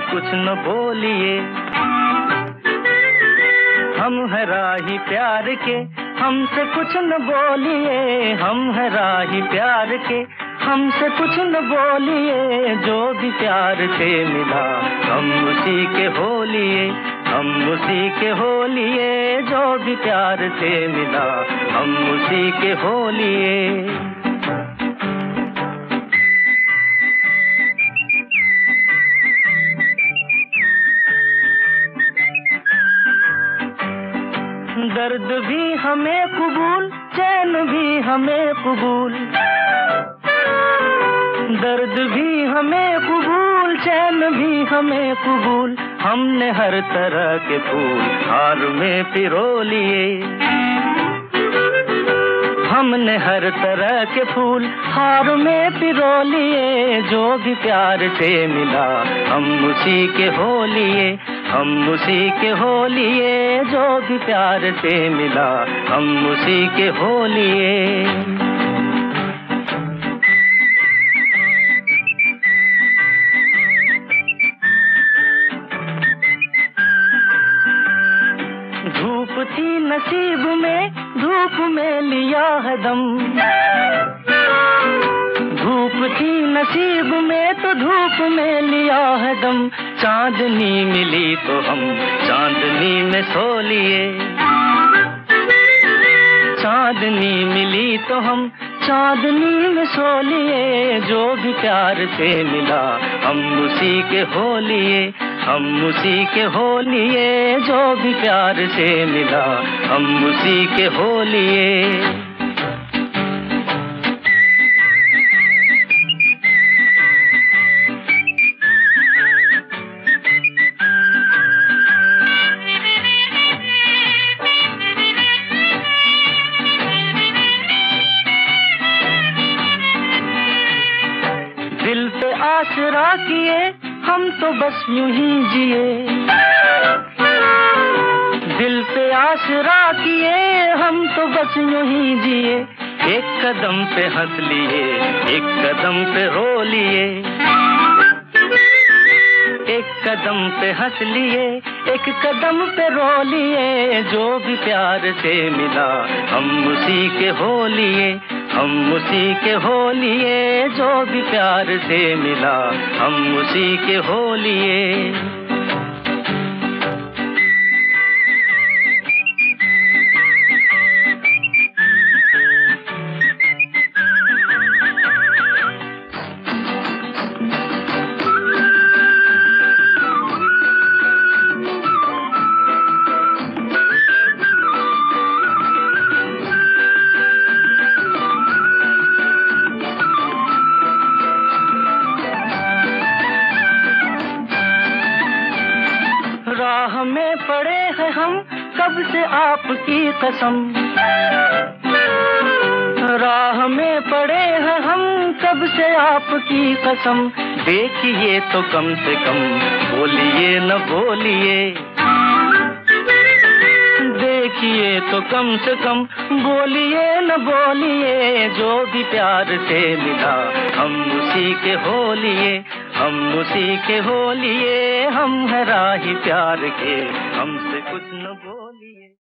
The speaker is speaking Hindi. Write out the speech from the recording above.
कुछ न बोलिए। हम है राही प्यार के हमसे कुछ न बोलिए। हम है राही प्यार के हमसे कुछ न बोलिए। जो भी प्यार से मिला, हम उसी के होलिए। हम उसी के होलिए, जो भी प्यार से मिला, हम उसी के होलिए। दर्द भी हमें कबूल, चैन भी हमें कबूल। दर्द भी हमें कबूल, चैन भी हमें कबूल। हमने हर तरह के फूल हार में पिरो लिए हमने हर तरह के फूल हार में पिरो लिए जो भी प्यार से मिला, हम उसी के हो लिए हम उसी के हो लिए जो भी प्यार से मिला, हम उसी के हो लिए धूप थी नसीब में, धूप में लिया है दम। धूप थी नसीब में तो धूप में लिया है दम। चांदनी मिली तो हम चांदनी में सो लिए। चांदनी मिली तो हम चांदनी में सो लिए। जो भी प्यार से मिला, हम उसी के हो लिए। हम उसी के हो लिए, जो भी प्यार से मिला, हम उसी के हो लिए। आसरा किए, हम तो बस यूँ ही जिए। दिल पे आसरा किए, हम तो बस यूँ ही जिए। एक कदम पे हंस लिए, एक कदम पे रो लिए। एक कदम पे हंस लिए, एक कदम पे रो लिए। जो भी प्यार से मिला, हम उसी के हो लिए। हम उसी के हो लिए जो भी प्यार से मिला, हम उसी के हो लिए राह में पड़े हैं हम कब से आपकी कसम। राह में पड़े हैं हम कब से आपकी कसम। देखिए तो कम से कम, बोलिए न बोलिए। देखिए तो कम से कम, बोलिए न बोलिए, जो भी प्यार से मिला, हम उसी के हो लिए हम उसी के हो लिए हम है राही प्यार के। हमसे कुछ न बोलिए।